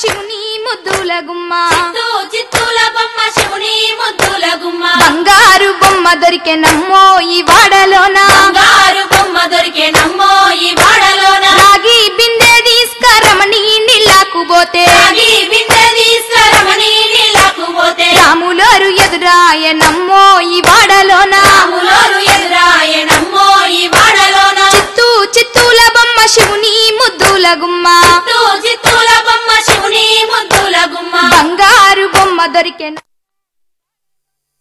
శివుని ముద్దుల గుమ్మ. చిత్తూ చిత్తూల బొమ్మ శివుని ముద్దుల గుమ్మ. బంగారు బొమ్మ దొరికే నమ్మో ఈ వాడలోన. బంగారు బొమ్మ దొరికే నమ్మో ఈ వాడలోన. రాగి బిందె తీసుకరమణి నీళ్ళకు పోతే. రాగి బిందె తీసుకురమని నీళ్ళకు పోతే. రాములోరు ఎదురాయ నమ్మో ఈ వాడలోన. రాములోరు ఎదురాయ నమ్మో ఈ వాడలోన. చిత్తూ చిత్తూల బొమ్మ శివుని ముద్దుల గుమ్మ. ಆದರಿಕೆಯನ್ನು